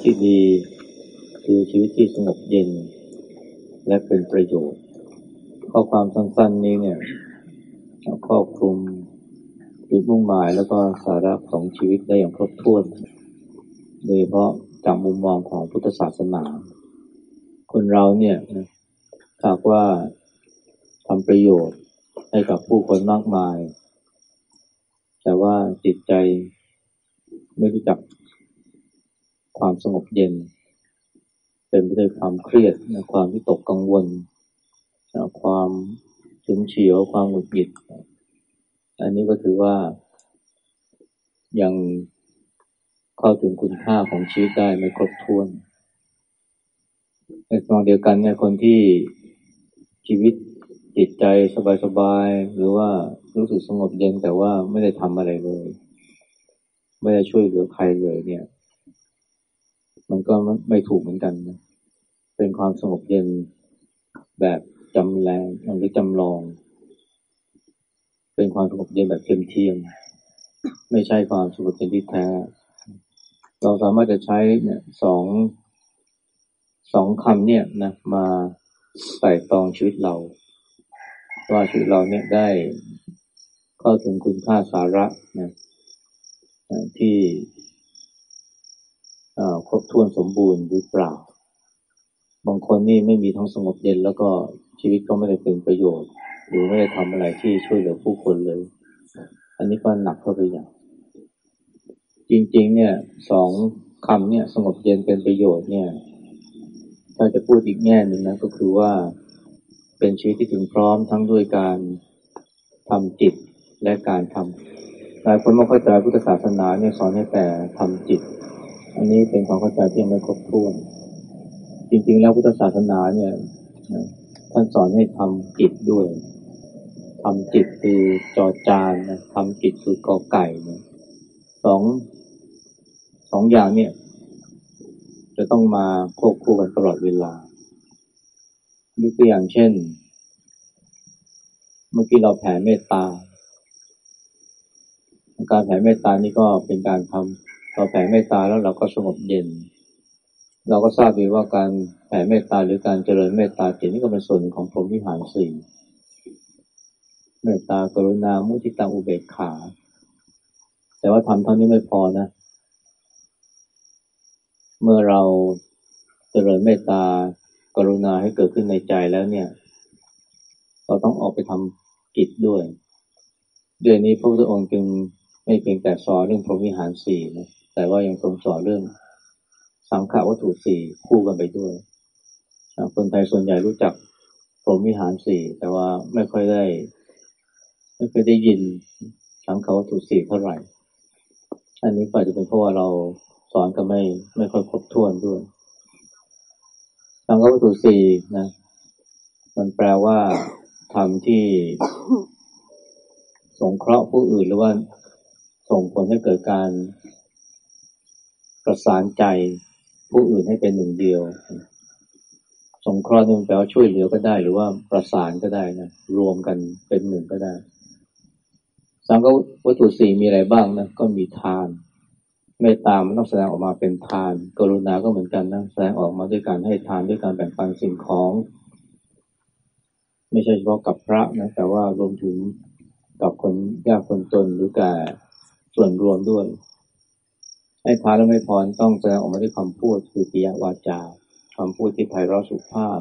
ตที่ดีคือชีวิตที่สงบเย็น และเป็นประโยชน์ ข้อความสั้นๆนี้เนี่ยครอบคลุมจุดมุ่งหมายแล้วก็สาระของชีวิตได้อย่างครบถ้วน โดยเฉพาะจากมุมมองของพุทธศาสนา คนเราเนี่ยหากว่าทำประโยชน์ให้กับผู้คนมากมาย แต่ว่าจิตใจไม่รู้จัก ความสงบเย็น เป็นไปด้วยความเครียดความวิตกกังวลความฉุนเฉียวความหงุดหงิด อันนี้ก็ถือว่า ยังเข้าถึงคุณค่าของชีวิตได้ไม่ครบถ้วนในตอนเดียวกันเนี่ยคนที่ชีวิตจิตใจสบายๆ หรือว่ารู้สึกสงบเย็นแต่ว่าไม่ได้ทำอะไรเลย ไม่ได้ช่วยเหลือใครเลยเนี่ย มันก็ไม่ถูกเหมือนกันนะเป็นความสงบเย็นแบบจำแรงหรือจำลอง เป็นความสงบเย็นแบบเทียมเทียมไม่ใช่ความสงบเย็นที่แท้ เราสามารถจะใช้เนี่ยสองสองคำเนี่ยนะมาใส่ตองชีวิตเรา ว่าชีวิตเราเนี่ยได้เข้าถึงคุณค่าสาระนะที่ ครบถ้วนสมบูรณ์หรือเปล่า บางคนนี่ไม่มีทั้งสงบเย็นแล้วก็ชีวิตก็ไม่ได้เป็นประโยชน์ หรือไม่ได้ทำอะไรที่ช่วยเหลือผู้คนเลย อันนี้ก็หนักเข้าไปอย่าง จริง ๆ เนี่ยสองคำเนี่ยสงบเย็นเป็นประโยชน์เนี่ย ถ้าจะพูดอีกแง่หนึ่งนะก็คือว่าเป็นชีวิตที่ถึงพร้อมทั้งด้วยการทำจิตและการทำหลายคนไม่เข้าใจพุทธศาสนาเนี่ยสอนให้แต่ทำจิต อันนี้เป็นความเข้าใจที่ยังไม่ครบถ้วน จริง ๆ แล้วพุทธศาสนาเนี่ยท่านสอนให้ทำจิตด้วยทำจิตคือจอจานนะทำจิตคือกอไก่นี่ยสองสองอย่างเนี่ย จะต้องมาควบคู่กันตลอดเวลายกตัวอย่างเช่น เมื่อกี้เราแผ่เมตตา การแผ่เมตตานี่ก็เป็นการทำ เราแผ่เมตตาแล้วเราก็สงบเย็น เราก็ทราบดีว่าการแผ่เมตตาหรือการเจริญเมตตาจิตนี่ก็เป็นส่วนของพรหมวิหารสี่เมตตากรุณามุทิตาอุเบกขา แต่ว่าทำเท่านี้ไม่พอนะ เมื่อเราเจริญเมตตากรุณาให้เกิดขึ้นในใจแล้วเนี่ย เราต้องออกไปทำกิจด้วย ด้วยนี้พระพุทธองค์จึงไม่เพียงแต่สอนเรื่องพรหมวิหารสี่นะ แต่ว่ายังทรงสอนเรื่องสังขาวัตถุสี่คู่กันไปด้วยคนไทยส่วนใหญ่รู้จักพรหมวิหารสี่แต่ว่าไม่ค่อยได้ ไม่เคยได้ยินสังขาวัตถุสี่เท่าไหร่ อันนี้อาจจะเป็นเพราะว่าเราสอนกันไม่ไม่ค่อยครบถ้วนด้วยสังฆวัตถุสี่นะ มันแปลว่าทำที่สงเคราะห์ผู้อื่นหรือว่าส่งผลให้เกิดการ ประสานใจผู้อื่นให้เป็นหนึ่งเดียว สงเคราะห์นี่มันแปลว่าช่วยเหลือก็ได้ หรือว่าประสานก็ได้นะ รวมกันเป็นหนึ่งก็ได้ สังฆวัตถุสี่มีอะไรบ้างนะ ก็มีทาน เมตตามันต้องแสดงออกมาเป็นทาน กรุณาก็เหมือนกันนะ แสดงออกมาด้วยการให้ทานด้วยการแบ่งปันสิ่งของ ไม่ใช่เฉพาะกับพระนะ แต่ว่ารวมถึงกับคนยากคนจนหรือแก่ส่วนรวมด้วย ให้ทาแล้วไม่พอต้องแสดงออกมาด้วยคำพูดคือปิยวาจาคำพูดที่ไพเราะสุภาพ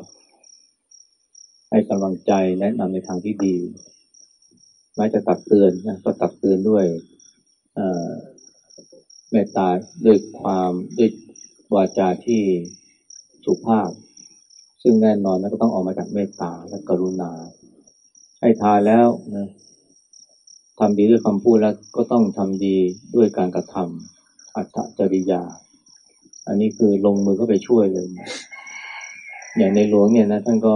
ให้กำลังใจแนะนำในทางที่ดีแม้จะตักเตือนนะก็ตักเตือนด้วยเมตตาด้วยความด้วยวาจาที่สุภาพ ซึ่งแน่นอนนะก็ต้องออกมาจากเมตตาและกรุณา ให้ทานแล้วนะทำดีด้วยคำพูดแล้วก็ต้องทำดีด้วยการกระทำ อัตจริยา อันนี้คือลงมือเข้าไปช่วยเลย อย่างในหลวงเนี่ยนะท่านก็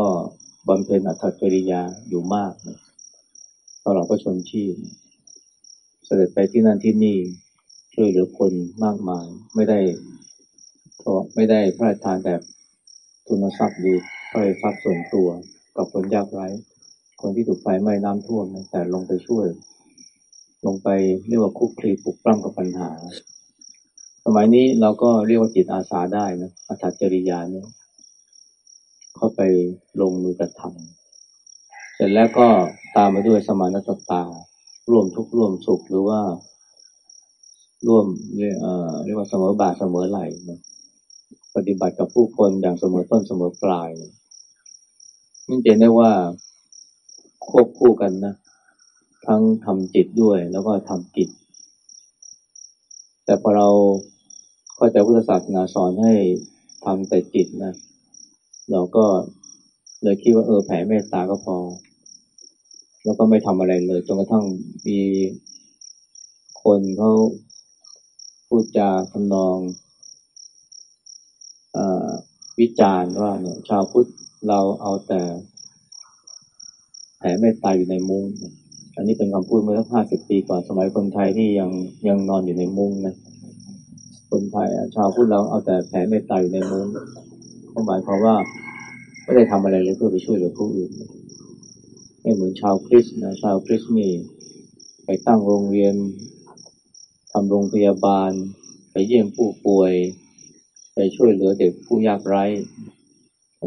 บำเพ็ญอัตจริยาอยู่มากนะตลอดพระชนชีพเสด็จไปที่นั่นที่นี่ช่วยเหลือคนมากมาย ไม่ได้เพราะไม่ได้พระราชทานแบบทุนทรัพย์หรือพระราชทรัพย์ส่วนตัวกับคนยากไร้ คนที่ถูกไฟไหม้น้ำท่วมนะแต่ลงไปช่วย ลงไปเรียกว่าคุกคลีปลุกปล้ำกับปัญหา สมัยนี้เราก็เรียกว่าจิตอาสาได้นะอัตจริยาเนี่ยเข้าไปลงมือกระทำเสร็จแล้วก็ตามมาด้วยสมานตตา ร่วมทุกข์ร่วมสุขหรือว่า ร่วมเรียกว่าเสมอบาทเสมอไหลนะปฏิบัติกับผู้คนอย่างเสมอต้นเสมอปลายนี่เห็นได้ว่าควบคู่กันนะทั้งทำจิตด้วยแล้วก็ทำกิจแต่พอเรา เข้าใจพุทธศาสนาสอนให้ทำแต่จิตนะ เราก็เลยคิดว่าเออแผ่เมตตาก็พอ แล้วก็ไม่ทำอะไรเลยจนกระทั่งมีคนเขาพูดจาทำนองอวิจารณ์ว่าเนี่ยชาวพุทธเราเอาแต่แผ่เมตตาอยู่ในมุ้งอันนี้เป็นคำพูดเมื่อห้าสิบปีก่อนสมัยคนไทยที่ยังยังนอนอยู่ในมุ้งนะ คนไทยชาวพุทธเราเอาแต่แผ่เมตตาอยู่ในมุ้งหมายความว่าไม่ได้ทำอะไรเลยเพื่อไปช่วยเหลือผู้อื่นไม่เหมือนชาวคริสต์นะชาวคริสต์นี่ไปตั้งโรงเรียนทำโรงพยาบาล ไปเยี่ยมผู้ป่วย ไปช่วยเหลือเด็กผู้ยากไร้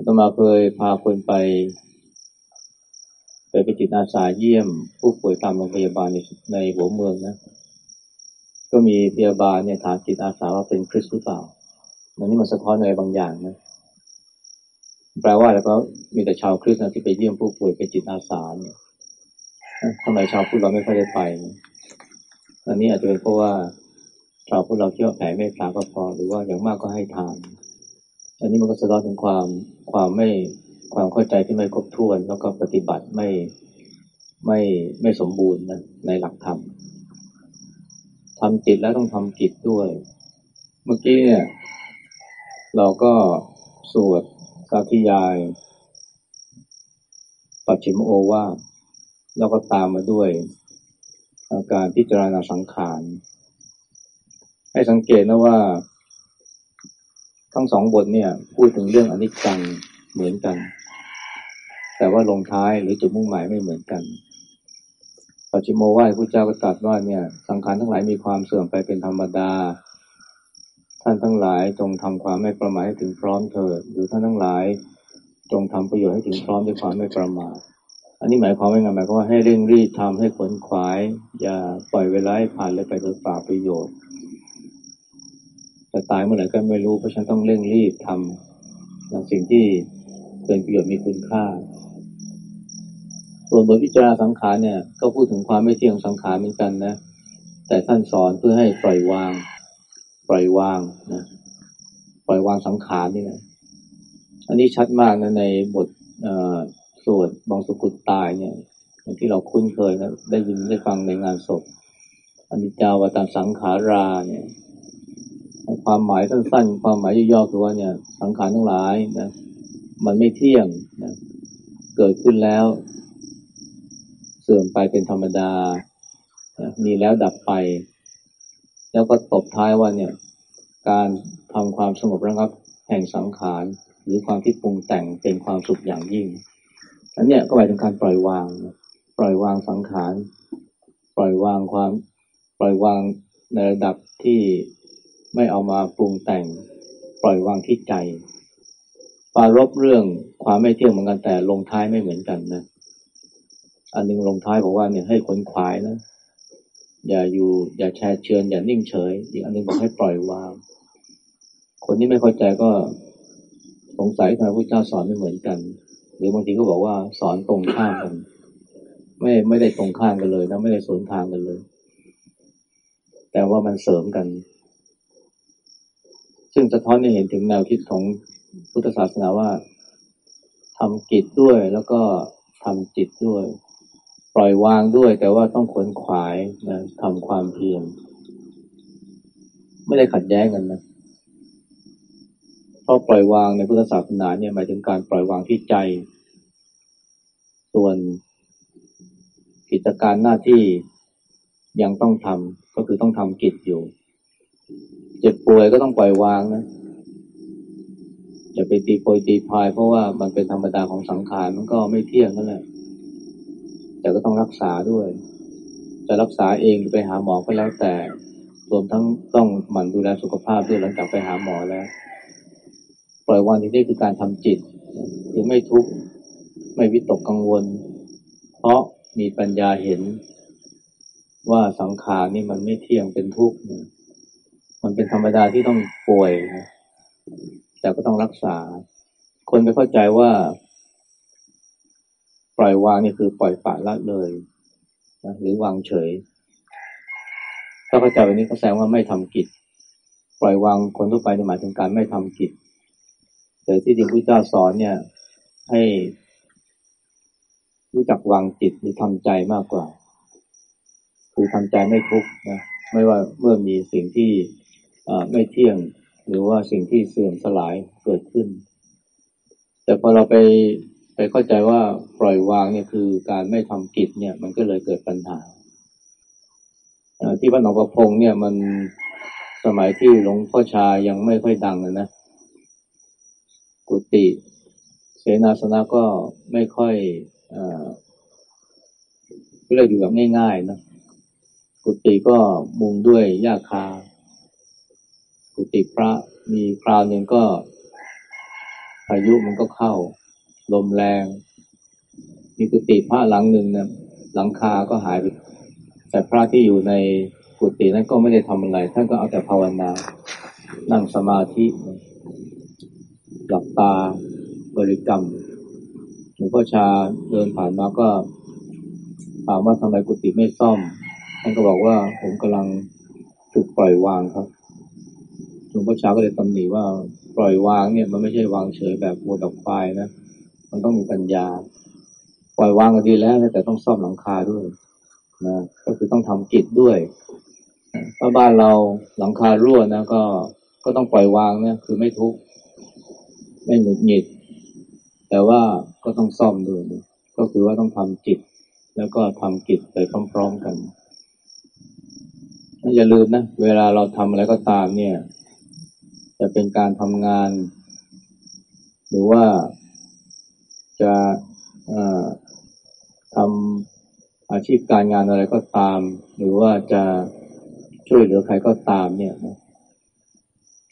ต่อมาเคยพาคนไป ไปไปจิตอาสาเยี่ยมผู้ป่วยตามโรงพยาบาลในในหัวเมืองนะ ก็มีพยาบาลเนี่ยถามจิตอาสาว่าเป็นคริสต์หรือเปล่าอันนี้มันสะท้อนอะไรบางอย่างนะแปลว่าแล้วก็มีแต่ชาวคริสต์นะที่ไปเยี่ยมผู้ป่วยเป็นจิตอาสาเนี่ยทำไมชาวพุทธเราไม่ค่อยได้ไปอันนี้อาจจะเป็นเพราะว่าชาวพุทธเราเที่ยวแผ่เมตตาก็พอ หรือว่าอย่างมากก็ให้ทาน อันนี้มันก็สะท้อนถึงความความไม่ความเข้าใจที่ไม่ครบถ้วน แล้วก็ปฏิบัติไม่ไม่ไม่สมบูรณ์นะในหลักธรรม ทำจิตแล้วต้องทำกิจด้วย เมื่อกี้เนี่ย เราก็สวดสาธยายปัจฉิมโอว่าแล้วก็ตามมาด้วยอาการพิจารณาสังขารให้สังเกตนะว่า ทั้งสองบทเนี่ย พูดถึงเรื่องอนิจจังเหมือนกัน แต่ว่าลงท้ายหรือจุดมุ่งหมายไม่เหมือนกัน ปัจจิโมว่าพระเจ้าก็ตรัสว่าเนี่ย สังขารทั้งหลายมีความเสื่อมไปเป็นธรรมดา ท่านทั้งหลายจงทำความไม่ประมาทให้ถึงพร้อมเถิดหรือท่านทั้งหลายจงทำประโยชน์ให้ถึงพร้อมด้วยความไม่ประมาทอันนี้หมายความว่าไงหมายความว่าให้เร่งรีบทำให้ขนขวาย อย่าปล่อยเวลาให้ผ่านเลยไปโดยเปล่าประโยชน์จะตายเมื่อไหร่ก็ไม่รู้เพราะฉันต้องเร่งรีบทำสิ่งที่เป็นประโยชน์มีคุณค่า ส่วนบทพิจารณาสังขารเนี่ย ก็พูดถึงความไม่เที่ยงสังขารเหมือนกันนะ แต่ท่านสอนเพื่อให้ปล่อยวาง ปล่อยวางนะปล่อยวางสังขารนี่นะอันนี้ชัดมากนะในบทสวดบองสุกุตตายเนี่ยอย่างที่เราคุ้นเคยนะได้ยินได้ฟังในงานศพอันนี้จาวตาสังขาราเนี่ยความหมายสั้นๆ ความหมายย่อๆคือว่าเนี่ย สังขารทั้งหลายนะมันไม่เที่ยงนะเกิดขึ้นแล้ว เสื่อมไปเป็นธรรมดา มีแล้วดับไป แล้วก็ตบท้ายว่าเนี่ย การทำความสงบระงับ แห่งสังขาร หรือความที่ปรุงแต่งเป็นความสุขอย่างยิ่งอันเนี้ยก็หมายถึงการปล่อยวาง ปล่อยวางสังขาร ปล่อยวางความ ปล่อยวางในระดับที่ไม่เอามาปรุงแต่ง ปล่อยวางที่ใจปารบเรื่องความไม่เที่ยงเหมือนกันแต่ลงท้ายไม่เหมือนกันนะ อันนึงลงท้ายบอกว่าเนี่ยให้คนขวายนะ อย่าอยู่ อย่าแชร์เชิญอย่านิ่งเฉย อีกอันนึงบอกให้ปล่อยวาง คนที่ไม่เข้าใจก็สงสัยทำไมพระเจ้าสอนไม่เหมือนกัน หรือบางทีก็บอกว่าสอนตรงข้ามกัน ไม่ไม่ได้ตรงข้ามกันเลยนะไม่ได้สวนทางกันเลย แต่ว่ามันเสริมกัน ซึ่งสะท้อนให้เห็นถึงแนวคิดของพุทธศาสนาว่าทำกิจด้วยแล้วก็ทำจิตด้วย ปล่อยวางด้วย แต่ว่าต้องขวนขวายนะทำความเพียรไม่ได้ขัดแย้งกันนะเพราะปล่อยวางในพุทธศาสนาเนี่ยหมายถึงการปล่อยวางที่ใจ ส่วนกิจการหน้าที่ยังต้องทำก็คือต้องทำกิจอยู่ เจ็บป่วยก็ต้องปล่อยวางนะอย่าไปตีโพยตีพายเพราะว่ามันเป็นธรรมดาของสังขารมันก็ไม่เที่ยงนั่นแหละ แต่ก็ต้องรักษาด้วย จะรักษาเองหรือไปหาหมอก็แล้วแต่ รวมทั้งต้องหมั่นดูแลสุขภาพด้วยหลังจากไปหาหมอแล้ว ปล่อยวางที่นี่คือการทำจิตคือไม่ทุกข์ไม่วิตกกังวล เพราะมีปัญญาเห็นว่าสังขารนี่มันไม่เที่ยงเป็นทุกข์มันเป็นธรรมดาที่ต้องป่วยนะแต่ก็ต้องรักษา คนไม่เข้าใจว่า ปล่อยวางนี่คือปล่อยปละละเลยนะหรือวางเฉย ถ้าเข้าใจแบบนี้ก็แสดงว่าไม่ทำกิจ ปล่อยวางคนทั่วไปในหมายถึงการไม่ทำกิจ แต่ที่จริงพระเจ้าสอนเนี่ย ให้รู้จักวางจิตหรือทำใจมากกว่า คือทำใจไม่ทุกข์นะไม่ว่าเมื่อมีสิ่งที่ไม่เที่ยงหรือว่าสิ่งที่เสื่อมสลายเกิดขึ้น แต่พอเราไป ไปเข้าใจว่าปล่อยวางเนี่ยคือการไม่ทำกิจเนี่ย มันก็เลยเกิดปัญหาที่บ้านหนองประพงเนี่ยมันสมัยที่หลวงพ่อชายังไม่ค่อยดังเลยนะ กุฏิเสนาสนะก็ไม่ค่อยอก็เลยอยู่แบบง่ายๆนะกุฏิก็มุงด้วยหญ้าคา กุฏิพระมีคราวหนึ่งก็พายุมันก็เข้า ลมแรง มีกุฏิพระหลังหนึ่งนะหลังคาก็หายไป แต่พระที่อยู่ในกุฏินั้นก็ไม่ได้ทำอะไร ท่านก็เอาแต่ภาวนา นั่งสมาธิ หลับตาบริกรรมหลวงพ่อชาเดินผ่านมาก็ถามว่าทำไมกุฏิไม่ซ่อม ท่านก็บอกว่าผมกำลังฝึกปล่อยวางครับหลวงพ่อชาก็เลยตำหนิว่าปล่อยวางเนี่ยมันไม่ใช่วางเฉยแบบวัวกับควายนะ มันต้องมีปัญญาปล่อยวางก็ดีแล้ว แต่ต้องซ่อมหลังคาด้วยนะก็คือต้องทำกิจด้วยถ้าบ้านเราหลังคารั่วนะก็ก็ต้องปล่อยวางเนี่ยคือไม่ทุกข์ไม่หงุดหงิด แต่ว่าก็ต้องซ่อมด้วยก็คือว่าต้องทำจิต แล้วก็ทำกิจไปพร้อมๆกันอย่าลืมนะเวลาเราทำอะไรก็ตามเนี่ย จะเป็นการทำงาน หรือว่า จะทำอาชีพการงานอะไรก็ตาม หรือว่าจะช่วยเหลือใครก็ตามเนี่ย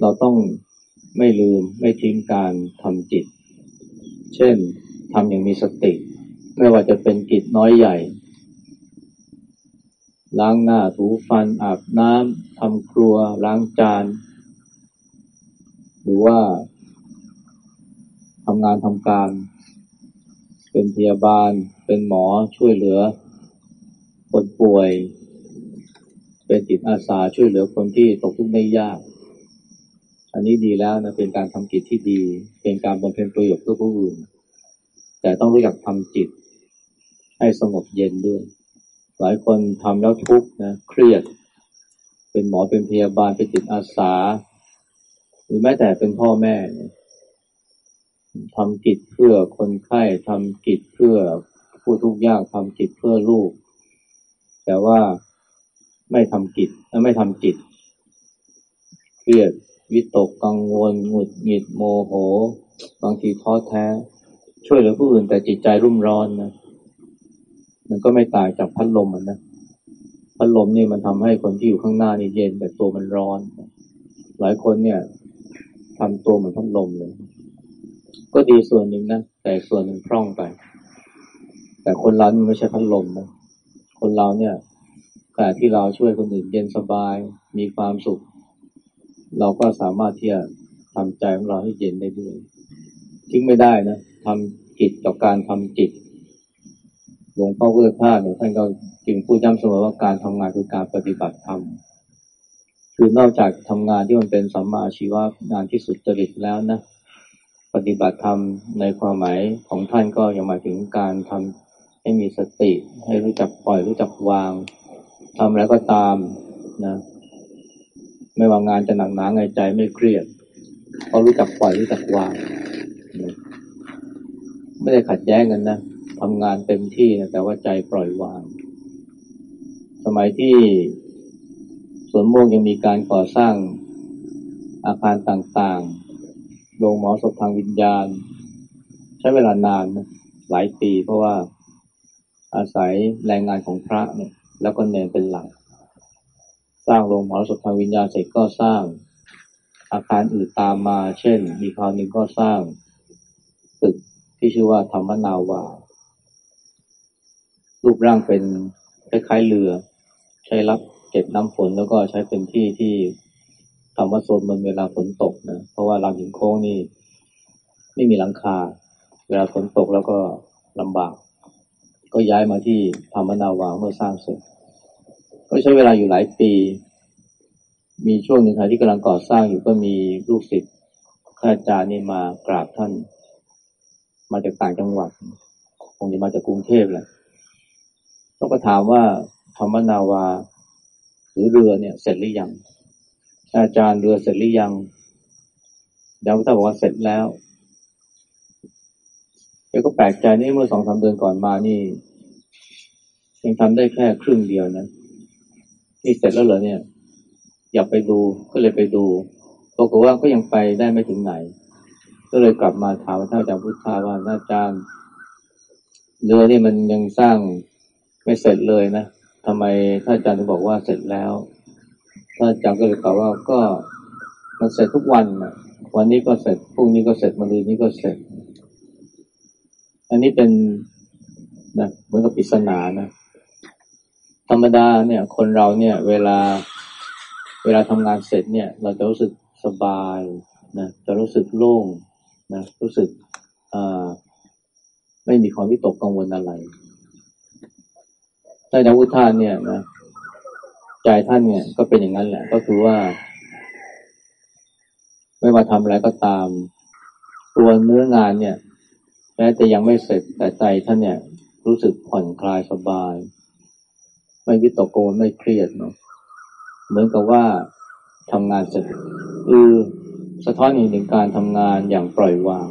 เราต้องไม่ลืมไม่ทิ้งการทำจิต เช่นทำอย่างมีสติ ไม่ว่าจะเป็นกิจน้อยใหญ่ ล้างหน้าถูฟันอาบน้ำทำครัว ล้างจาน หรือว่าทำงานทำการ เป็นพยาบาล เป็นหมอช่วยเหลือ คนป่วย เป็นจิตอาสาช่วยเหลือคนที่ตกทุกข์ได้ยาก อันนี้ดีแล้วนะเป็นการทำกิจที่ดี เป็นการบำเพ็ญประโยชน์เพื่อผู้อื่น แต่ต้องรู้จักทำจิต ให้สงบเย็นด้วย หลายคนทำแล้วทุกข์นะเครียด เป็นหมอเป็นพยาบาลเป็นจิตอาสา หรือแม้แต่เป็นพ่อแม่ ทำกิจเพื่อคนไข้ทำกิจเพื่อผู้ทุกข์ยากทำกิจเพื่อลูก แต่ว่าไม่ทำกิจไม่ทำจิตเครียดวิตกกังวลหงุดหงิดโมโห บางทีท้อแท้ ช่วยเหลือผู้อื่นแต่จิตใจรุ่มร้อนนะมันก็ไม่ต่างจากพัดลมมันนะพัดลมนี่มันทำให้คนที่อยู่ข้างหน้านี่เย็นแต่ตัวมันร้อน หลายคนเนี่ยทำตัวเหมือนพัดลมเลย ก็ดีส่วนหนึ่งนะแต่ส่วนหนึ่งพร่องไป แต่คนเราไม่ใช่พัดลมนะคนเราเนี่ยขณะที่เราช่วยคนอื่นเย็นสบาย มีความสุข เราก็สามารถที่จะทำใจของเราให้เย็นได้ด้วยทิ้งไม่ได้นะทำจิตต่อการทำจิตหลวงพ่อพุทธทาสเนี่ยท่านก็จึงพูดย้ำเสมอว่าการทำงานคือการปฏิบัติธรรมคือนอกจากทำงานที่มันเป็นสัมมาชีวะงานที่สุดจริตแล้วนะ ปฏิบัติธรรมในความหมายของท่านก็ยังหมายถึงการทำให้มีสติ ให้รู้จักปล่อยรู้จักวางทำแล้วก็ตามนะไม่ว่างานจะหนักหนาไงใจไม่เครียดเขารู้จักปล่อยรู้จักวางไม่ได้ขัดแย้งกันนะทำงานเต็มที่นะแต่ว่าใจปล่อยวาง สมัยที่สวนม่วงยังมีการก่อสร้างอาคารต่างๆ โรงหมอศพทางวิญญาณ ใช้เวลานานนะหลายปีเพราะว่าอาศัยแรงงานของพระเนี่ย แล้วก็เนนเป็นหลัก สร้างโรงหมอสพทางวิญญาณเสร็จก็สร้างอาคารอื่นตามมา เช่น มีคราวหนึ่งก็สร้างตึกที่ชื่อว่าธรรมนาวา รูปร่างเป็นคล้ายๆเรือ ใช้รับเก็บน้ำฝนแล้วก็ใช้เป็นที่ที่ ทำว่าโซนมันเวลาฝนตกนะ เพราะว่าลำหินโค้งนี่ ไม่มีหลังคา เวลาฝนตกแล้วก็ลำบาก ก็ย้ายมาที่ธรรมนาวาเมื่อสร้างเสร็จ ก็ใช้เวลาอยู่หลายปี มีช่วงหนึ่งที่กำลังก่อสร้างอยู่ก็มีลูกศิษย์ข้าอาจารย์นี่มากราบท่าน มาจากต่างจังหวัดคงจะมาจากกรุงเทพแหละต้องก็ถามว่าธรรมนาวา หรือเรือเนี่ย เสร็จหรือยัง อาจารย์เรือเสร็จหรือยังดาวพุทธบอกว่าเสร็จแล้วแกก็แปลกใจนี่เมื่อสองสาเดือนก่อนมานี่ยังทำได้แค่ครึ่งเดียวนะนี่เสร็จแล้วเหรอเนี่ย อยากไปดูก็เลยไปดูปรากฏว่าก็ยังไปได้ไม่ถึงไหน ก็เลยกลับมาถามท่านอาจารย์พุทธาว่าอาจารย์เรือนี่มันยังสร้างไม่เสร็จเลยนะทำไมท่านอาจารย์ถึงบอกว่าเสร็จแล้ว อาจารย์ก็เลยตอบว่าก็มันเสร็จทุกวันวันนี้ก็เสร็จพรุ่งนี้ก็เสร็จมะรืนนี้ก็เสร็จ อันนี้เป็นนะเหมือนกับปริศนานะธรรมดาเนี่ย คนเราเนี่ย เวลา เวลาทำงานเสร็จเนี่ย เราจะรู้สึกสบายนะจะรู้สึกโล่งนะรู้สึกอ่าไม่มีความวิตกกังวลอะไรแต่ดาวุธานเนี่ยนะ ใจท่านเนี่ยก็เป็นอย่างนั้นแหละ ก็คือว่า ไม่ว่าทำอะไรก็ตาม ตัวเนื้องานเนี่ยแม้แต่ยังไม่เสร็จแต่ใจท่านเนี่ย รู้สึกผ่อนคลายสบาย ไม่วิตกกังวลไม่เครียดเนาะเหมือนกับว่าทำงานเสร็จคือสะท้อนอีกหนึ่งการทำงานอย่างปล่อยวาง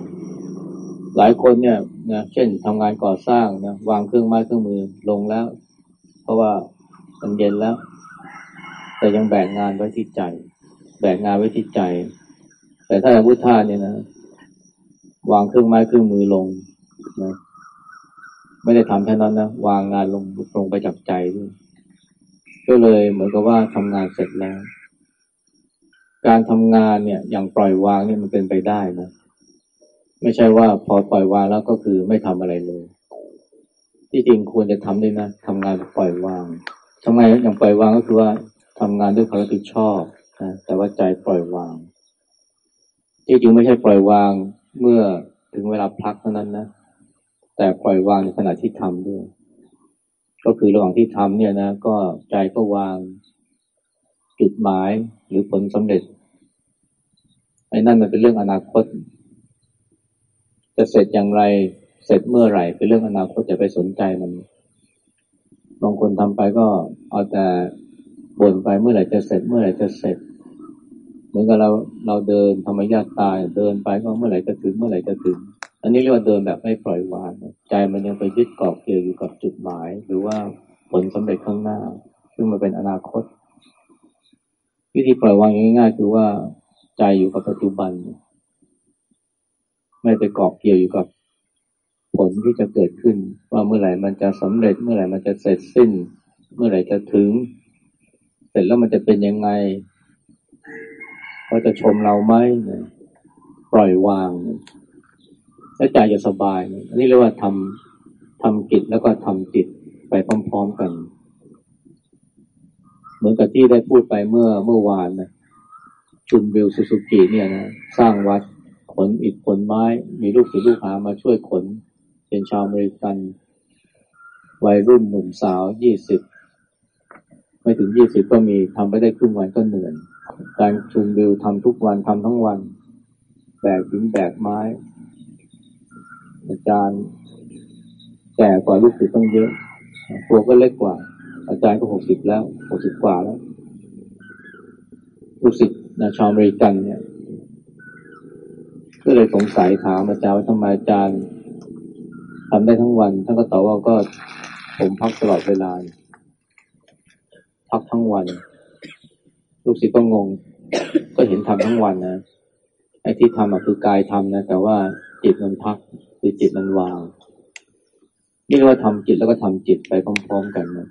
หลายคนเนี่ยนะเช่นทำงานก่อสร้างนะวางเครื่องไม้เครื่องมือลงแล้ว เพราะว่ามันเย็นแล้ว แต่ยังแบกงงานไว้ที่ใจ แบกงงานไว้ที่ใจ แต่ถ้าพุทธาเนี่ยนะ วางเครื่องไม้เครื่องมือลงนะไม่ได้ทำแค่นั้นนะ วางงานลงลงไปจับใจด้วยก็เลยเหมือนกับว่าทำงานเสร็จแล้ว การทำงานเนี่ย อย่างปล่อยวางเนี่ยมันเป็นไปได้นะไม่ใช่ว่าพอปล่อยวางแล้วก็คือไม่ทำอะไรเลย ที่จริงควรจะทำด้วยนะทำงานปล่อยวางทำไงอย่างปล่อยวางก็คือว่า ทำงานด้วยความรับผิดชอบนะแต่ว่าใจปล่อยวางที่จริงไม่ใช่ปล่อยวางเมื่อถึงเวลาพักเท่านั้นนะแต่ปล่อยวางในขณะที่ทำด้วย ก็คือระหว่างที่ทำเนี่ยนะ ก็ใจก็วางจุดหมายหรือผลสำเร็จไอ้นั่นมันเป็นเรื่องอนาคต จะเสร็จอย่างไรเสร็จเมื่อไหร่ เป็นเรื่องอนาคตจะไปสนใจมันบางคนทำไปก็เอาแต่ บ่นไปเมื่อไหร่จะเสร็จ เมื่อไหร่จะเสร็จ เหมือนกับเราเราเดินธรรมญาตายเดินไปก็เมื่อไหร่จะถึงเมื่อไหร่จะถึง อันนี้เรียกว่าเดินแบบไม่ปล่อยวางใจมันยังไปยึดเกาะเกี่ยวอยู่กับจุดหมาย หรือว่าผลสำเร็จข้างหน้า ซึ่งมันเป็นอนาคต วิธีปล่อยวางง่ายๆคือว่าใจอยู่กับปัจจุบัน ไม่ไปเกาะเกี่ยวอยู่กับผลที่จะเกิดขึ้น ว่าเมื่อไหร่มันจะสำเร็จ เมื่อไหร่มันจะเสร็จสิ้น เมื่อไหร่จะถึง เสร็จแล้วมันจะเป็นยังไงเขาจะชมเราไหมปล่อยวาง แล้วใจจะสบาย อันนี้เรียกว่าทำทำกิจแล้วก็ทำจิตไปพร้อมๆกัน เหมือนกับที่ได้พูดไปเมื่อเมื่อวานนะชุนบิลสุสุกิเนี่ยนะสร้างวัดขนอิฐขนไม้ มีลูกศิษย์ลูกหามาช่วยขน เป็นชาวอเมริกัน วัยรุ่นหนุ่มสาวยี่สิบ ไม่ถึงยี่สิบก็มีทำไปได้ครึ่งวันก็เหนื่อยการชุมวิวทำทุกวันทำทั้งวัน แบกหินแบกไม้ อาจารย์แก่กว่าลูกศิษย์ต้องเยอะตัวก็เล็กกว่า อาจารย์ก็หกสิบแล้วหกสิบกว่าแล้วลูกศิษย์นะชาวอเมริกันเนี่ย ก็เลยสงสัยถามอาจารย์ว่าทำไมอาจารย์ทำได้ทั้งวันท่านก็ตอบว่าก็ผมพักตลอดเวลา พักทั้งวัน ลูกศิษย์ก็งง ก็เห็นทำทั้งวันนะไอ้ที่ทำคือกายทำนะ แต่ว่าจิตมันพักคือจิตมันวางนี่เรียกว่าทำจิตแล้วก็ทำจิตไปพร้อมๆกันนะ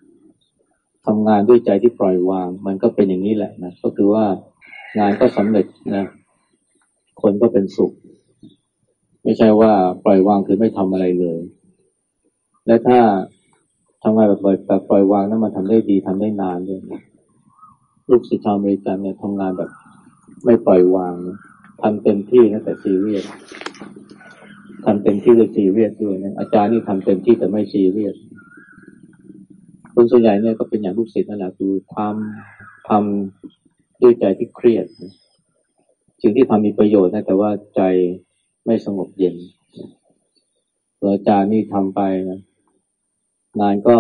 ทำงานด้วยใจที่ปล่อยวาง มันก็เป็นอย่างนี้แหละนะก็คือว่างานก็สำเร็จนะคนก็เป็นสุข ไม่ใช่ว่าปล่อยวางคือไม่ทำอะไรเลย และถ้า ทำงานแบบปล่อยแบบปล่อยวางนั้นมันทำได้ดีทำได้นานด้วยลูกศิษย์ชาวอเมริกันเนี่ยทำงานแบบ ไม่ปล่อยวางทำเต็มที่นะแต่ซีเรียสทำเต็มที่แต่ซีเรียสด้วยนะอาจารย์นี่ทำเต็มที่แต่ไม่ซีเรียสคนส่วนใหญ่เนี่ยก็เป็นอย่างลูกศิษย์นั่นแหละคือทำทำด้วยใจที่เครียดสิ่งที่ทำมีประโยชน์นะแต่ว่าใจไม่สงบเย็นอาจารย์นี่ทำไปนะ งานก็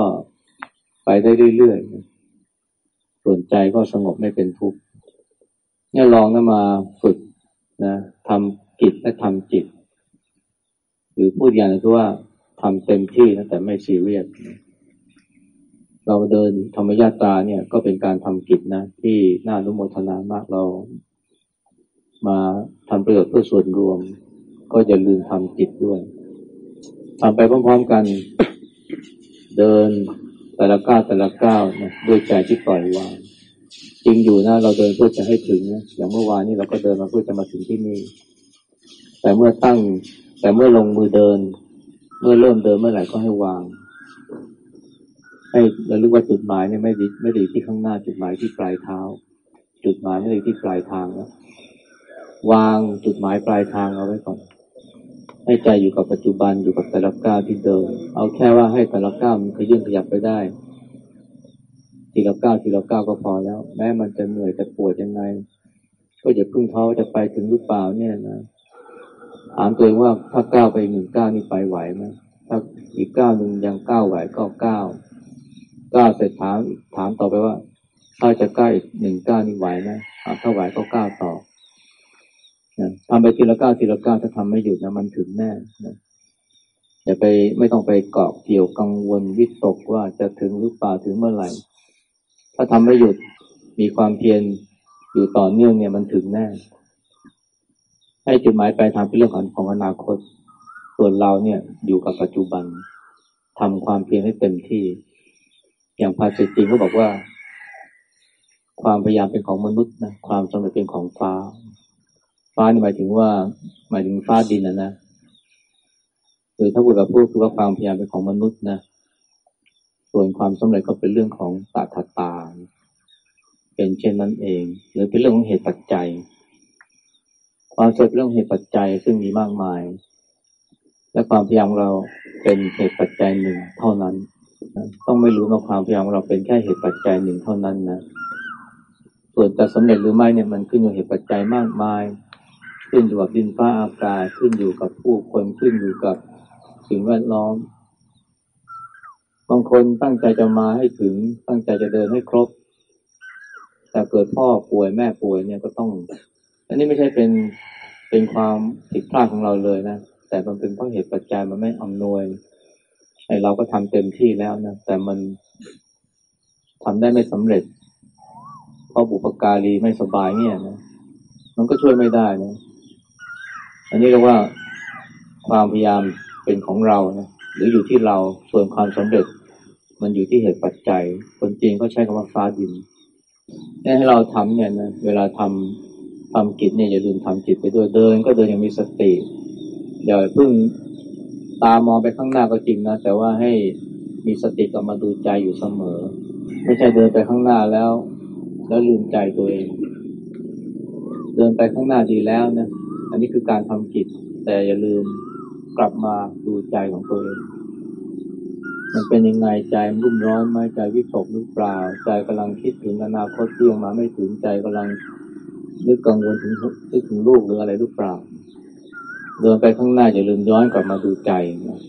ไปได้เรื่อยๆส่วนใจก็สงบไม่เป็นทุกข์เนี่ยลองนะมาฝึกนะทำกิจและทำจิต หรือพูดอย่างคือว่าทำเต็มที่นะแต่ไม่ซีเรียสเราเดินธรรมญาตาเนี่ยก็เป็นการทำกิจนะ ที่น่านุโมทนามากเรา มาทำประโยชน์เพื่อส่วนรวม ก็อย่าลืมทำจิตด้วยทำไปพร้อมๆกัน เดินแต่ละก้าวแต่ละก้าวนะด้วยใจที่ปล่อยวางจริงอยู่นะเราเดินเพื่อจะให้ถึงนะอย่างเมื่อวานนี้เราก็เดินมาเพื่อจะมาถึงที่นี่ แต่เมื่อตั้ง แต่เมื่อลงมือเดิน เมื่อเริ่มเดินเมื่อไหร่ก็ให้วาง ให้เรารู้ว่าจุดหมายเนี่ยไม่ดีไม่ดีที่ข้างหน้าจุดหมายที่ปลายเท้า จุดหมายไม่ดีที่ปลายทางแล้ววางจุดหมายปลายทางเอาไว้ก่อน ให้ใจอยู่กับปัจจุบันอยู่กับแต่ละก้าวที่เดิน เอาแค่ว่าให้แต่ละก้าวมันขยื่นขยับไปได้ ทีละก้าวทีละก้าวก็พอแล้ว แม้มันจะเหนื่อยจะปวดยังไง ก็อย่าพึ่งท้อจะไปถึงหรือเปล่าเนี่ยนะถามตัวเองว่าถ้าก้าวไปหนึ่งก้าวนี่ไปไหวไหมถ้าอีกก้าวหนึ่งยังก้าวไหวก็ก้าวก้าวเสร็จถามถามต่อไปว่า ถ้าจะก้าวอีกหนึ่งก้าวนี่ไหวไหมถ้าไหวก็ก้าวต่อ ทำไปทีละก้าวทีละก้าวถ้าทำไม่หยุดนะมันถึงแน่นะอย่าไปไม่ต้องไปเกาะเกี่ยวกังวลวิตกว่าจะถึงหรือเปล่าถึงเมื่อไหร่ ถ้าทำไม่หยุดมีความเพียรอยู่ต่อเนื่องเนี่ยมันถึงแน่ ให้จุดหมายปลายทางเป็นเรื่องของของอนาคต ส่วนเราเนี่ยอยู่กับปัจจุบันทำความเพียรให้เต็มที่ อย่างภาษิตจริงเขาบอกว่า ความพยายามเป็นของมนุษย์นะความสำเร็จเป็นของฟ้า ฟ้านี่หมายถึงว่า หมายถึงฟ้าดินนะนะหรือถ้าพูดกับพูดคือว่าความพยายามเป็นของมนุษย์นะ ส่วนความสำเร็จก็เป็นเรื่องของตาทัตตาเป็นเช่นนั้นเอง หรือเป็นเรื่องของเหตุปัจจัย ความสำเร็จเรื่องเหตุปัจจัยซึ่งมีมากมาย และความพยายามเราเป็นเหตุปัจจัยหนึ่งเท่านั้นต้องไม่รู้ว่าความพยายามเราเป็นแค่เหตุปัจจัยหนึ่งเท่านั้นนะส่วนจะสำเร็จหรือไม่เนี่ยมันขึ้นอยู่เหตุปัจจัยมากมาย ขึ้นอยู่กับดินฟ้าอากาศขึ้นอยู่กับผู้คนขึ้นอยู่กับสิ่งแวดล้อม บางคนตั้งใจจะมาให้ถึงตั้งใจจะเดินให้ครบ แต่เกิดพ่อป่วยแม่ป่วยเนี่ยก็ต้อง อันนี้ไม่ใช่เป็นเป็นความผิดพลาดของเราเลยนะแต่มันเป็นเพราะเหตุปัจจัยมันไม่อำนวยไอเราก็ทำเต็มที่แล้วนะแต่มันทำได้ไม่สำเร็จ เพราะบุปการีไม่สบายเนี่ยนะมันก็ช่วยไม่ได้นะ อันนี้เรียกว่าความพยายามเป็นของเรานะหรืออยู่ที่เราส่วนความสำเร็จ มันอยู่ที่เหตุปัจจัย คนจีนก็ใช้คำว่าฟ้าดินนี่ให้เราทำเนี่ยนะเวลาทำทำกิจเนี่ยอย่าลืมทำจิตไปด้วยเดิน ก็เดินอย่างมีสติอย่าเพิ่งตามองไปข้างหน้าก็จริงนะแต่ว่าให้มีสติกลับมาดูใจอยู่เสมอ ไม่ใช่เดินไปข้างหน้าแล้ว แล้วลืมใจตัวเอง เดินไปข้างหน้าดีแล้วนะ อันนี้คือการทำกิจ แต่อย่าลืมกลับมาดูใจของตัวเองมันเป็นยังไงใจรุ่มร้อนไหมใจวิตกหรือเปล่า ใจกำลังคิดถึงอนาคตที่ยังมาไม่ถึงใจกำลังนึกกังวลถึงนึกถึงลูกหรืออะไรหรือเปล่า เดินไปข้างหน้าอย่าลืมย้อนกลับมาดูใจนะ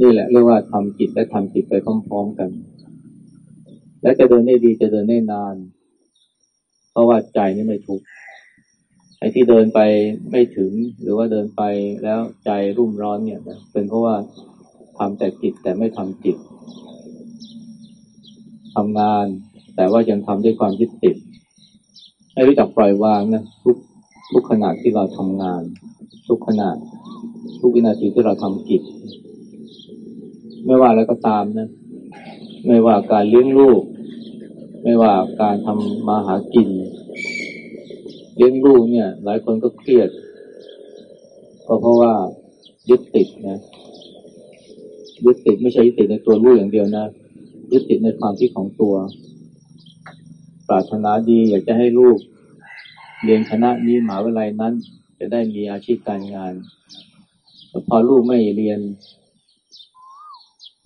นี่แหละเรียกว่าทำจิตและทำจิตไปพร้อมๆกัน และจะเดินได้ดีจะเดินได้นาน เพราะว่าใจนี่ไม่ทุกข์ ไอ้ที่เดินไปไม่ถึงหรือว่าเดินไปแล้วใจรุ่มร้อนเนี่ยเป็นเพราะว่าทำแต่จิตแต่ไม่ทำจิตทำงาน แต่ว่ายังทำด้วยความยึดติดให้รู้จักปล่อยวางนะทุกทุกขณะที่เราทำงาน ทุกขณะทุกวินาทีที่เราทำกิจ ไม่ว่าอะไรก็ตามนะ ไม่ว่าการเลี้ยงลูก ไม่ว่าการทำมาหากิน เลี้ยงลูกเนี่ย หลายคนก็เครียดก็เพราะว่ายึดติดนะยึดติดไม่ใช่ยึดติดในตัวลูกอย่างเดียวนะยึดติดในความคิดของตัว ปรารถนาดีอยากจะให้ลูก เรียนคณะนี้หมหาวิทยาลัยนั้น จะได้มีอาชีพการงานแต่พอลูกไม่เรียน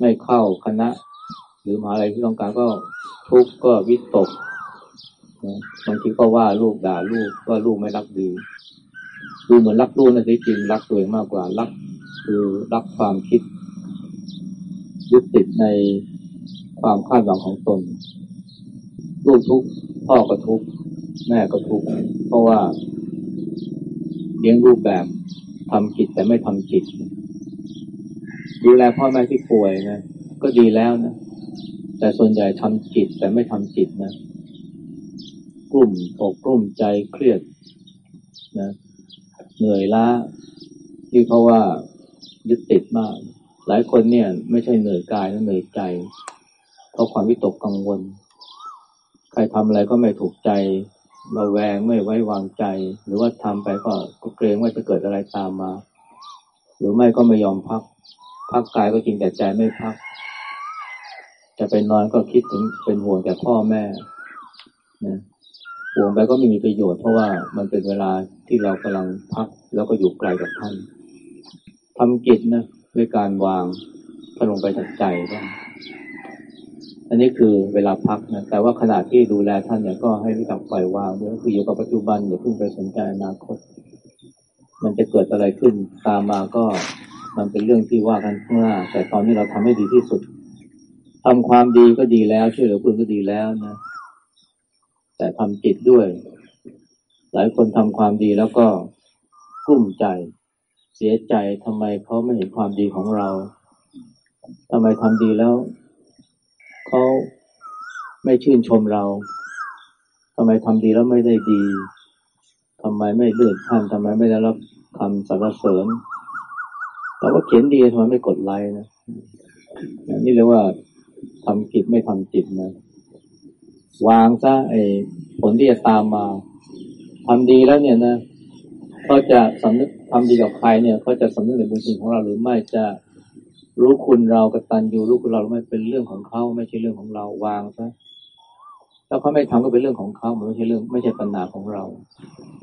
ไม่เข้าคณะ หรือมหาลัยที่ต้องการก็ทุกข์ก็วิตก บางทีก็ว่าลูกด่าลูกว่าลูกไม่รักดีดูเหมือนรักลูกนะที่จริงรักตัวเองมากกว่ารัก คือรักความคิด ยึดติดในความคาดหวังของตน ลูกทุกพ่อก็ทุกแม่ก็ทุกเพราะว่าเลี้ยงลูกแบบทำจิตแต่ไม่ทำจิตดูแลพ่อแม่ที่ป่วยนะก็ดีแล้วนะแต่ส่วนใหญ่ทำจิตแต่ไม่ทำจิตนะ กลุ่มอกกลุ่มใจเครียดนะเหนื่อยล้าที่เพราะว่ายึดติดมาก หลายคนเนี่ย ไม่ใช่เหนื่อยกายนะเหนื่อยใจ เพราะความวิตกกังวล ใครทำอะไรก็ไม่ถูกใจระแวงไม่ไว้วางใจ หรือว่าทำไปก็เกรงว่าจะเกิดอะไรตามมา หรือไม่ก็ไม่ยอมพัก พักกายก็จริงแต่ใจไม่พัก จะไปนอนก็คิดถึงเป็นห่วงแต่พ่อแม่นะ ห่วงไปก็ไม่มีประโยชน์เพราะว่ามันเป็นเวลาที่เรากำลังพักแล้วก็อยู่ไกลกับท่านทำกิจนะด้วยการวางถ้าลงไปถัดใจก็อันนี้คือเวลาพักนะแต่ว่าขณะที่ดูแลท่านเนี่ยก็ให้รู้จักปล่อยวางด้วยคืออยู่กับปัจจุบันอย่าเพิ่งไปสนใจอนาคต มันจะเกิดอะไรขึ้นตามมาก็มันเป็นเรื่องที่ว่ากันข้างหน้าแต่ตอนนี้เราทำให้ดีที่สุดทำความดีก็ดีแล้วช่วยเหลือเพื่อนก็ดีแล้วนะ แต่ทำจิตด้วย หลายคนทำความดีแล้วก็กุ้มใจ เสียใจทำไมเขาไม่เห็นความดีของเราทำไมทำดีแล้วเขาไม่ชื่นชมเราทำไมทำดีแล้วไม่ได้ดีทำไมไม่เลื่อนขั้นทำไมไม่ได้รับคำสรรเสริญแต่ว่าเขียนดีทำไมไม่กดไลค์นะนี่เรียกว่าทำจิตไม่ทำจิตนะ วางซะไอ้ผลที่จะตามมาทำดีแล้วเนี่ยนะเขาจะสำนึกทำดีกับใครเนี่ยเขาจะสำนึกในบุญคุณของเราหรือไม่จะรู้คุณเรากตัญญูรู้คุณเราหรือไม่เป็นเรื่องของเขาไม่ใช่เรื่องของเราวางซะแล้วเขาไม่ทำก็เป็นเรื่องของเขามันไม่ใช่เรื่อง ไม่ใช่ปัญหาของเรา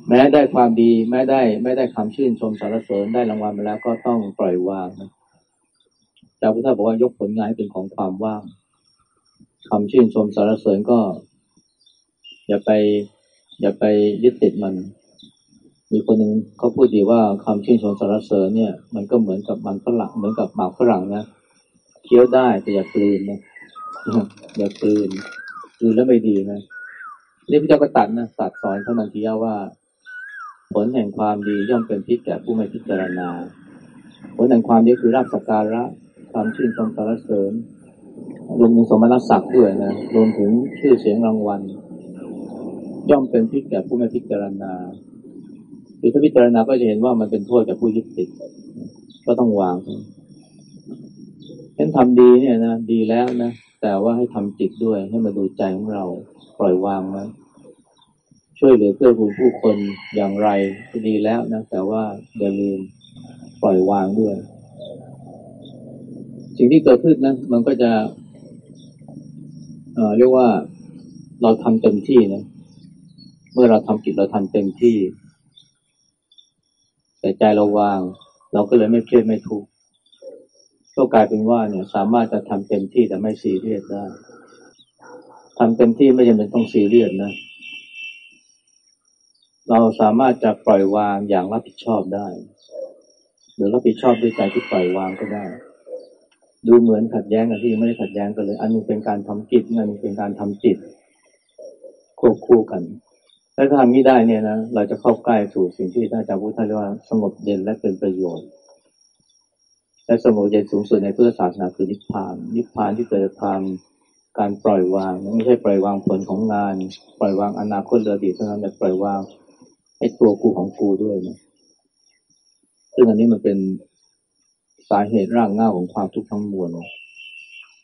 แม้ได้ความดีแม้ได้ไม่ได้คำชื่นชมสรรเสริญได้รางวัลมาแล้วก็ต้องปล่อยวางนะจาพุทธบอกว่ายกผลงานให้เป็นของความว่างคำชื่นชมสรรเสริญก็ อย่าไป อย่าไปยึดติดมัน มีคนหนึ่งเขาพูดดีว่าคำชื่นชมสรรเสริญเนี่ย มันก็เหมือนกับมันฝรั่งเหมือนกับหมากฝรั่งนะเคี้ยวได้แต่อย่ากลืนนะอย่ากลืนกลืนแล้วไม่ดีนะนี่พระเจ้าก็ตัดนะตัดสอนพระนันทิยาว่า ผลแห่งความดีย่อมเป็นพิษแก่ผู้ไม่พิจารณา ผลแห่งความดีคือรับสักการะความชื่นชมสรรเสริญรวมถึงสมณศักดิ์ด้วยนะรวมถึงชื่อเสียงรางวัล ย่อมเป็นพิษแก่ผู้ไม่พิจารณาหรือถ้าพิจารณาก็จะเห็นว่ามันเป็นโทษแก่ผู้ยึดติด ก็ต้องวางเห็นทำดีเนี่ยนะดีแล้วนะแต่ว่าให้ทำจิตด้วยให้มาดูใจของเราปล่อยวางนะช่วยเหลือเพื่อผู้ผู้คนอย่างไรก็ดีแล้วนะแต่ว่าอย่าลืมปล่อยวางด้วย สิ่งที่เกิดขึ้นนะมันก็จะเรียกว่าเราทำเต็มที่นะ มื่อเราทำกิจเราทำเต็มที่ แต่ใจเราวาง เราก็เลยไม่เครียดไม่ทุกข์ก็กลายเป็นว่าเนี่ย สามารถจะทำเต็มที่แต่ไม่ซีเรียสได้ทำเต็มที่ไม่จำเป็นต้องซีเรียสนะ เราสามารถจะปล่อยวางอย่างรับผิดชอบได้ หรือรับผิดชอบด้วยใจที่ปล่อยวางก็ได้ ดูเหมือนขัดแย้งกันที่ไม่ได้ขัดแย้งกันเลย อันนึงเป็นการทำกิจอันนึงเป็นการทำจิตควบคู่กัน ถ้าทำไม่ได้เนี่ยนะเราจะเข้าใกล้สู่สิ่งที่ท่านอาจารย์พุทธเรียกว่าสงบเย็นและเป็นประโยชน์ และสงบเย็นสูงสุดในพุทธศาสนาคือนิพพาน นิพพานที่เกิดจากการปล่อยวางไม่ใช่ปล่อยวางผลของงาน ปล่อยวางอนาคตเรือดีเท่านั้นแต่ปล่อยวางไอ้ตัวกูของกูด้วยนะซึ่งอันนี้มันเป็นสาเหตุรากเหง้าของความทุกข์ทั้งมวล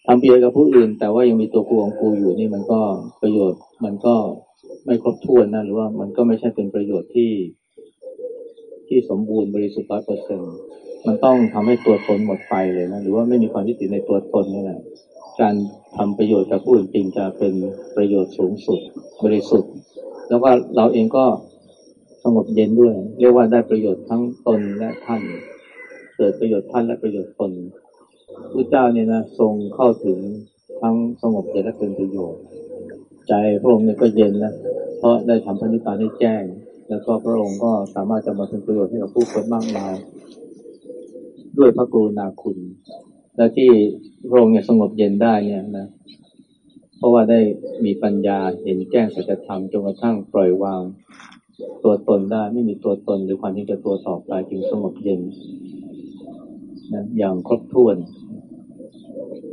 ทำประโยร์กับผู้อื่น แต่ว่ายังมีตัวกูของกูอยู่นี่มันก็ประโยชน์มันก็ ไม่ครบถ้วนนะหรือว่ามันก็ไม่ใช่เป็นประโยชน์ที่ที่สมบูรณ์บริสุทธิ์ร้อยเปอร์เซ็นมันต้องทำให้ตัวตนหมดไปเลยนะหรือว่าไม่มีความยึดติดในตัวตนนี่แหละการทำประโยชน์กับผู้อื่นจริงจะเป็นประโยชน์สูงสุดบริสุทธิ์ แล้วก็เราเองก็สงบเย็นด้วย เรียกว่าได้ประโยชน์ทั้งตนและท่าน เกิดประโยชน์ท่านและประโยชน์ตนพระเจ้าเนี่ยนะทรงเข้าถึงทั้งสงบเย็นและเป็นประโยชน์ ใจพระองค์เนี่ยก็เย็นนะเพราะได้ทำพระนิพพานให้แจ้ง แล้วก็พระองค์ก็สามารถจะมาเป็นประโยชน์ให้กับผู้คนมากมายด้วยพระกรุณาคุณ และที่พระองค์เนี่ยสงบเย็นได้เนี่ยนะเพราะว่าได้มีปัญญาเห็นแจ้งสัจธรรมจนกระทั่งปล่อยวาง ตัวตนได้ไม่มีตัวตนหรือความที่จะตัวต่อไปจึงสงบเย็นนะอย่างครบถ้วน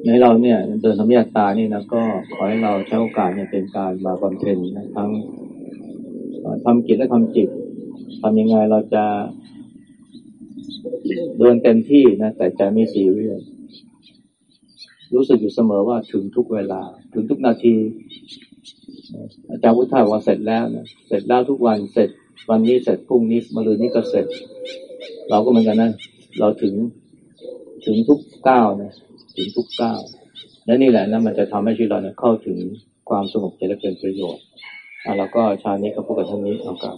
ในเราเนี่ยเดินธรรมยาตานี่นะก็ขอให้เราใช้โอกาสเนี่ยเป็นการมาบำเพ็ญนะทั้งทำกิจและทำจิตทำยังไงเราจะเดินเต็มที่นะแต่ใจไม่ซีเรียสรู้สึกอยู่เสมอว่าถึงทุกเวลา ถึงทุกนาที อาจารย์พุทธาว่าเสร็จแล้วนะเสร็จแล้วทุกวันเสร็จวันนี้เสร็จพรุ่งนี้มะรืนนี้ก็เสร็จ เราก็เหมือนกันนะเราถึงถึงทุกก้าวนะ ถึงทุกก้าวและนี่แหละนะมันจะทำให้ชีวิตเราเนี่ยเข้าถึงความสงบใจและเป็นประโยชน์แล้วก็ชานี้ก็พูดกันเท่านี้เอากลับ